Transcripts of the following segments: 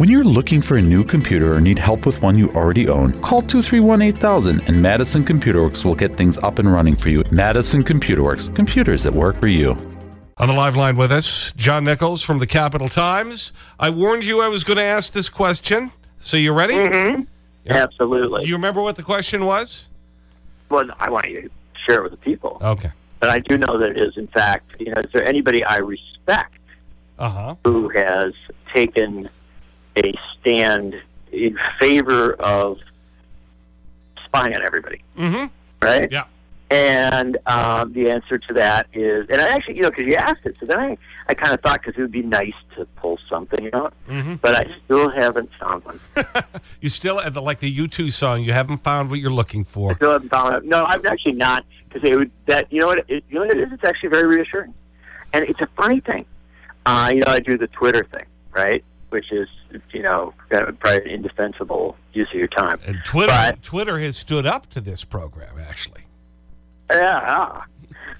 When you're looking for a new computer or need help with one you already own, call 231 8000 and Madison Computer Works will get things up and running for you. Madison Computer Works, computers that work for you. On the live line with us, John Nichols from the Capital Times. I warned you I was going to ask this question. So you ready? Mm-hmm. Absolutely. Do you remember what the question was? Well, I want you to share it with the people. Okay. But I do know that it is, in fact, you know, is there anybody I respect Uh-huh. who has taken a stand in favor of spying on everybody, Mm-hmm. right? Yeah. And um, the answer to that is, and I actually, you know, because you asked it, so then I, I kind of thought because it would be nice to pull something out, Mm-hmm. but I still haven't found one. You still, at the, like the U2 song, you haven't found what you're looking I for. still haven't found it. No, I'm actually not because it would that you know what it, you know what it is. It's actually very reassuring, and it's a funny thing. Uh, you know, I do the Twitter thing, right? Which is you know kind of probably an indefensible use of your time. And Twitter, But- Twitter has stood up to this program, actually. Yeah.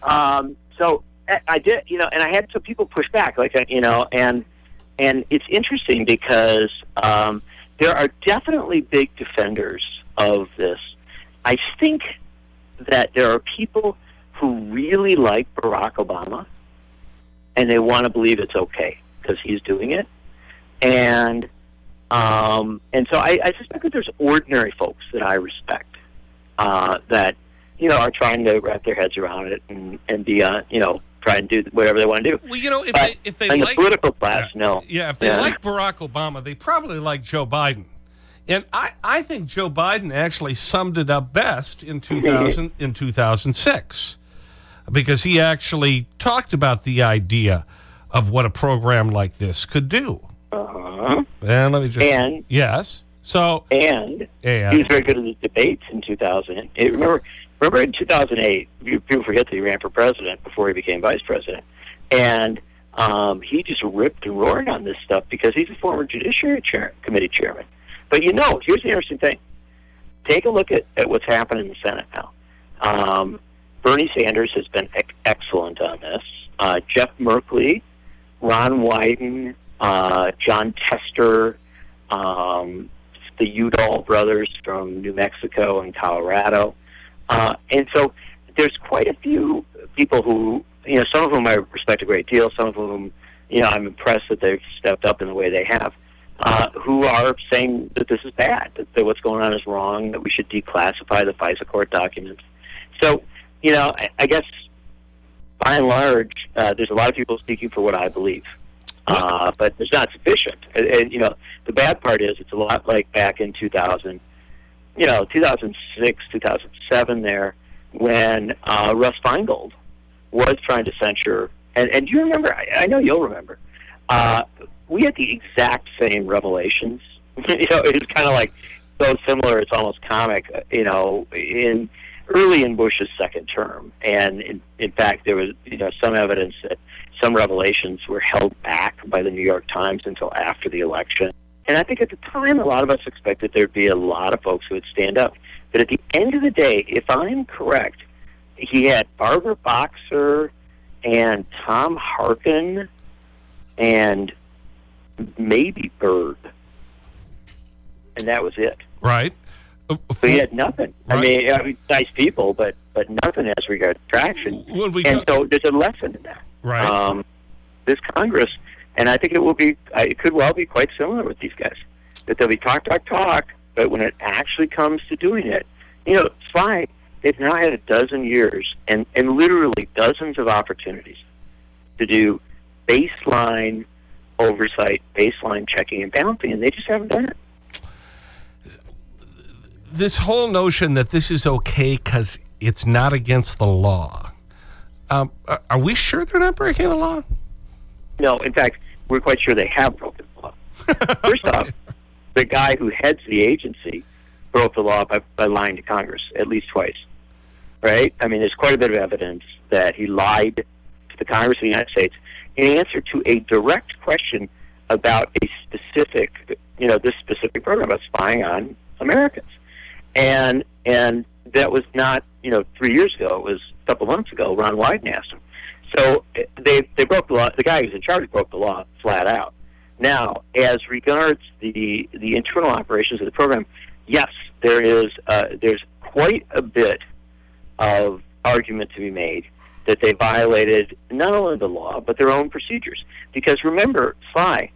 Um, so I- I did, you know, and I had some people push back, like uh, you know, and and it's interesting because um, there are definitely big defenders of this. I think that there are people who really like Barack Obama, and they want to believe it's okay because he's doing it, and um, and so I, I suspect that there's ordinary folks that I respect uh, that you know are trying to wrap their heads around it and and be uh, you know try and do whatever they want to do. Well, you know, if But they, if they like. the political class, no. Yeah, if they Yeah. like Barack Obama, they probably like Joe Biden. And I, I think Joe Biden actually summed it up best in, 2000, in 2006 because he actually talked about the idea of what a program like this could do. Uh-huh. And let me just. And- Yes. So, And he was very good at the debates in 2000. It- remember, remember in 2008, you- people forget that he ran for president before he became vice president, and um, he just ripped and roared on this stuff because he's a former Judiciary chair, Committee chairman. But you know, here's the interesting thing: take a look at, at what's happening in the Senate now. Um, Bernie Sanders has been excellent on this. Uh, Jeff Merkley, Ron Wyden, uh, Jon Tester. Um, the Udall brothers from New Mexico and Colorado. Uh, and so there's quite a few people who, you know, some of whom I respect a great deal, some of whom, you know, I'm impressed that they've stepped up in the way they have, uh, who are saying that this is bad, that, that what's going on is wrong, that we should declassify the FISA court documents. So, you know, I, I guess by and large, uh, there's a lot of people speaking for what I believe. Uh, but it's not sufficient. And, and, you know, the bad part is it's a lot like back in 2000, you know, 2006, 2007 there, when uh, Russ Feingold was trying to censure. And, and do you remember? I, I know you'll remember. Uh, we had the exact same revelations. you know, it was kind of like so similar. It's almost comic. uh, You know, in early in Bush's second term, and in, in fact, there was you know some evidence that some revelations were held back by the New York Times until after the election. And I think at the time, a lot of us expected there'd be a lot of folks who would stand up. But at the end of the day, if I'm correct, he had Barbara Boxer and Tom Harkin and maybe Byrd. And that was it. Right. Uh, So he had nothing. I mean, I mean, nice people, but but nothing as regards traction. And so there's a lesson in that. Right. Um, this Congress, and I think it will be, it could well be quite similar with these guys. That they'll be talk, talk, talk, but when it actually comes to doing it, you know, Sly, they've now had a dozen years and, and literally dozens of opportunities to do baseline oversight, baseline checking and balancing, and they just haven't done it. this whole notion that this is okay because it's not against the law. Um, are- are we sure they're not breaking the law? No, in fact, we're quite sure they have broken the law. First off, the guy who heads the agency broke the law by, by lying to Congress at least twice. Right? I mean, there's quite a bit of evidence that he lied to the Congress of the United States in answer to a direct question about a specific, you know, this specific program about spying on Americans. And and that was not, you know, three years ago. It was couple months ago. Ron Wyden asked him. So eh, they they broke the law. The guy who's in charge broke the law flat out. Now, as regards the the internal operations of the program, yes, there is uh, there's quite a bit of argument to be made that they violated not only the law but their own procedures. Because remember, Sly,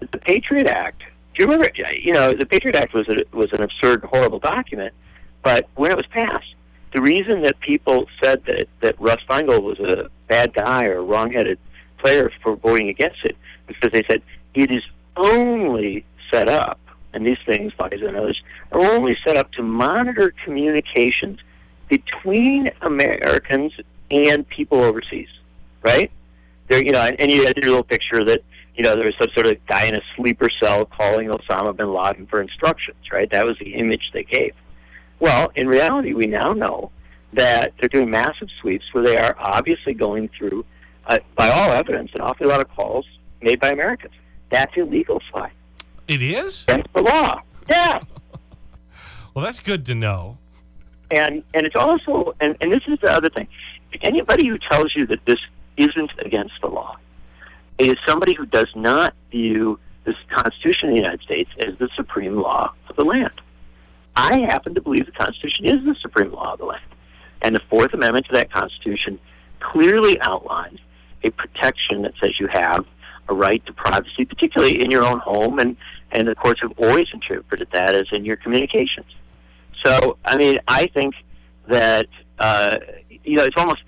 the Patriot Act. Do you remember? You know, the Patriot Act was a, was an absurd, horrible document, but when it was passed, the reason that people said that that Russ Feingold was a bad guy or wrongheaded player for voting against it because they said it is only set up, and these things, FISA and others, are only set up to monitor communications between Americans and people overseas, right? There, you know, and, and you had your little picture that you know there was some sort of guy in a sleeper cell calling Osama bin Laden for instructions, right? That was the image they gave. Well, in reality, we now know that they're doing massive sweeps where they are obviously going through, uh, by all evidence, an awful lot of calls made by Americans. That's illegal, Sly. It is? That's the law. Yeah. well, that's good to know. And, and it's also, and, and this is the other thing. Anybody who tells you that this isn't against the law is somebody who does not view this Constitution of the United States as the supreme law of the land. I happen to believe the Constitution is the supreme law of the land. And the Fourth Amendment to that Constitution clearly outlines a protection that says you have a right to privacy, particularly in your own home, and, and the courts have always interpreted that as in your communications. So, I mean, I think that, uh, you know, it's almost,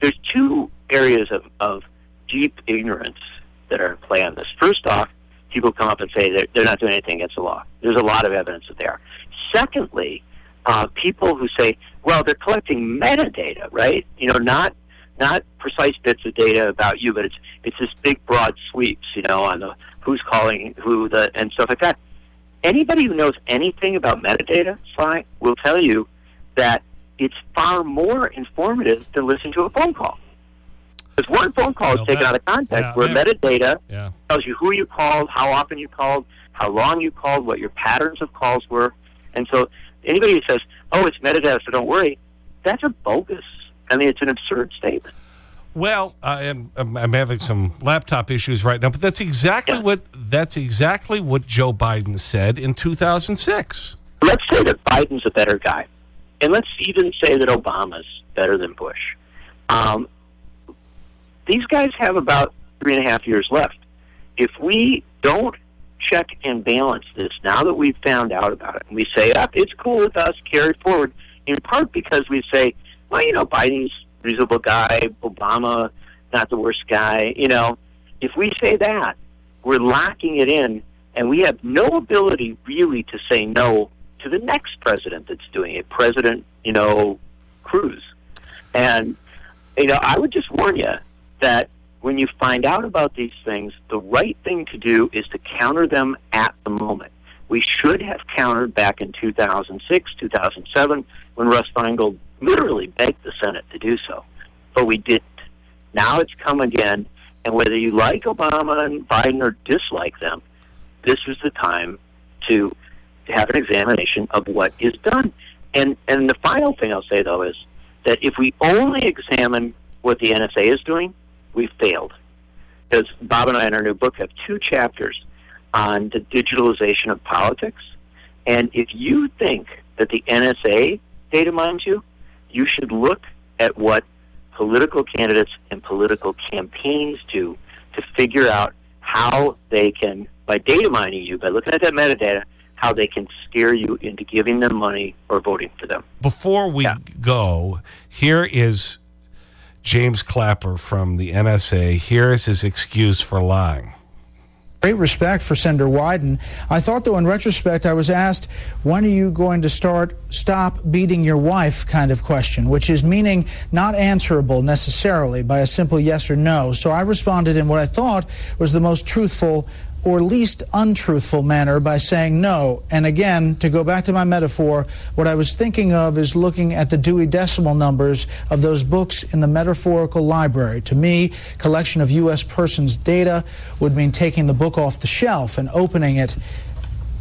there's two areas of, of deep ignorance that are at play on this. First off, people come up and say they're, they're not doing anything against the law. There's a lot of evidence that they are. Secondly, uh, people who say, well, they're collecting metadata, right? You know, not not precise bits of data about you, but it's it's this big broad sweeps, you know, on the who's calling who the and stuff like that. Anybody who knows anything about metadata, Sly, will tell you that it's far more informative than listening to a phone call. Because one phone call Well, is taken that- out of context, yeah, where that- metadata Yeah. tells you who you called, how often you called, how long you called, what your patterns of calls were. And so anybody who says, oh, it's metadata, so don't worry, that's a bogus. I mean, it's an absurd statement. Well, I am, I'm, having some laptop issues right now, but that's exactly Yeah. what that's exactly what Joe Biden said in 2006. Let's say that Biden's a better guy. And let's even say that Obama's better than Bush. Um, these guys have about three and a half years left. If we don't check and balance this now that we've found out about it, and we say, it's cool with us, carry it forward, in part because we say, well, you know, Biden's reasonable guy, Obama, not the worst guy, you know, if we say that, we're locking it in, and we have no ability really to say no to the next president that's doing it, President, you know, Cruz. And, you know, I would just warn you that when you find out about these things, the right thing to do is to counter them at the moment. We should have countered back in 2006, 2007, when Russ Feingold literally begged the Senate to do so. But we didn't. Now it's come again, and whether you like Obama and Biden or dislike them, this is the time to to have an examination of what is done. And and the final thing I'll say though is that if we only examine what the NSA is doing, we've failed. Because Bob and I in our new book have two chapters on the digitalization of politics. And if you think that the NSA data mines you, you should look at what political candidates and political campaigns do to figure out how they can, by data mining you, by looking at that metadata, how they can scare you into giving them money or voting for them. Before we Yeah. go, here is James Clapper from the NSA. Here is his excuse for lying. great respect for Senator Wyden. I thought, though, in retrospect, I was asked, when are you going to start stop beating your wife kind of question, which is meaning not answerable necessarily by a simple yes or no. So I responded in what I thought was the most truthful or least untruthful manner by saying no. And again, to go back to my metaphor, what I was thinking of is looking at the Dewey Decimal numbers of those books in the metaphorical library. To me, collection of U.S. persons data would mean taking the book off the shelf and opening it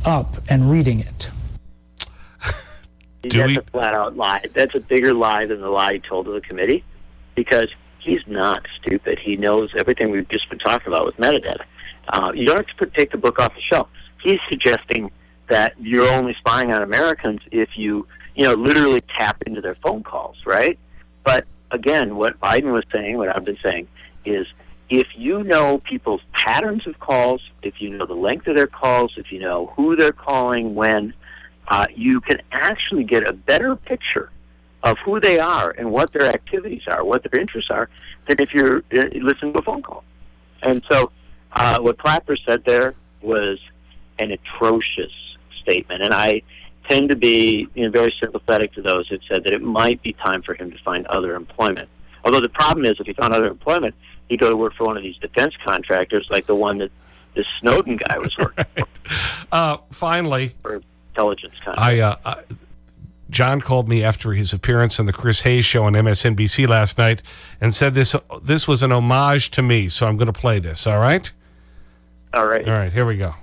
up and reading it. Do That's a flat out lie. That's a bigger lie than the lie he told to the committee because he's not stupid. He knows everything we've just been talking about with metadata. Uh, you don't have to take the book off the shelf. He's suggesting that you're only spying on Americans if you, you know, literally tap into their phone calls, right? But again, what Biden was saying, what I've been saying, is if you know people's patterns of calls, if you know the length of their calls, if you know who they're calling when, uh, you can actually get a better picture of who they are and what their activities are, what their interests are, than if you're uh, listening to a phone call. And so, uh, what Clapper said there was an atrocious statement, and I tend to be you know, very sympathetic to those who said that it might be time for him to find other employment. Although the problem is, if he found other employment, he'd go to work for one of these defense contractors, like the one that this Snowden guy was working right. uh, finally, for intelligence. I, uh, I, John called me after his appearance on the Chris Hayes show on MSNBC last night and said this, this was an homage to me, so I'm going to play this, all right? All right. All right, here we go.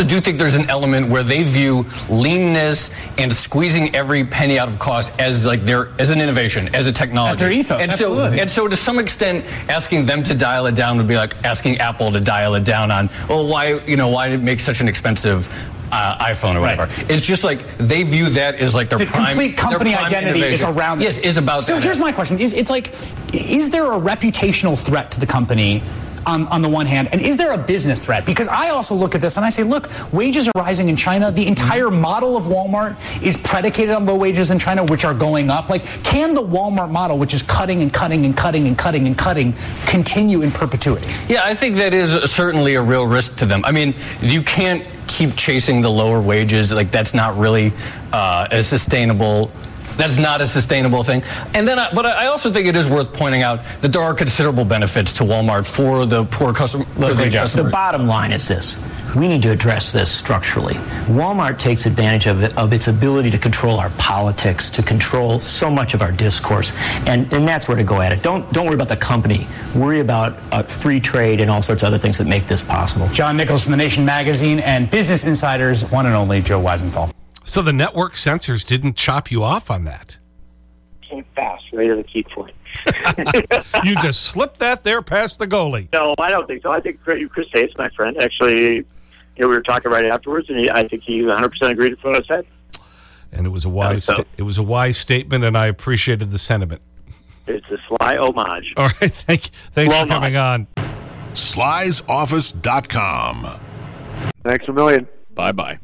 I do think there's an element where they view leanness and squeezing every penny out of cost as like their as an innovation, as a technology. As their ethos, and absolutely. So, and so to some extent, asking them to dial it down would be like asking Apple to dial it down on, well, why, you know, why make such an expensive uh, iPhone or whatever. Right. It's just like they view that as like their the prime, complete company prime identity innovation. is around. Yes, is about. So that. here's my question: Is it's like, is there a reputational threat to the company on, on the one hand? And is there a business threat? Because I also look at this and I say, look, wages are rising in China. The entire model of Walmart is predicated on low wages in China, which are going up. Like, can the Walmart model, which is cutting and cutting and cutting and cutting and cutting, continue in perpetuity? Yeah, I think that is certainly a real risk to them. I mean, you can't keep chasing the lower wages. Like, that's not really uh, a sustainable that's not a sustainable thing. And then, I, but I also think it is worth pointing out that there are considerable benefits to Walmart for the poor customer. Look, the, the bottom line is this: we need to address this structurally. Walmart takes advantage of it, of its ability to control our politics, to control so much of our discourse, and and that's where to go at it. Don't don't worry about the company. Worry about uh, free trade and all sorts of other things that make this possible. John Nichols from the Nation magazine and Business Insider's one and only Joe Weisenthal. So the network censors didn't chop you off on that. Came fast, right to the key point. you just slipped that there past the goalie. No, I don't think so. I think Chris Hayes, my friend, actually, you know, we were talking right afterwards, and he, I think he 100% agreed with what I said. And it was a wise, so. it was a wise statement, and I appreciated the sentiment. It's a sly homage. All right, thank, thanks for coming on. Slysoffice.com. Thanks a million. Bye bye.